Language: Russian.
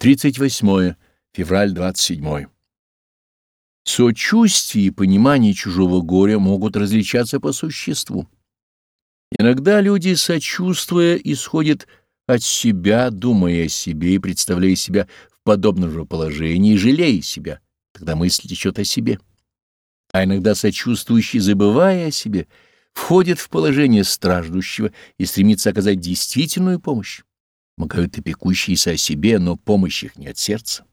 38 февраль 27. Сочувствие и понимание чужого горя могут различаться по существу. Иногда люди, сочувствуя, исходят от себя, думая о себе и представляя себя в подобном же положении, жалея себя, тогда мысль течет о себе. А иногда сочувствующий, забывая о себе, входит в положение страждущего и стремится оказать действительную помощь. Помогают и пекущиеся о себе, но помощь их не от сердца.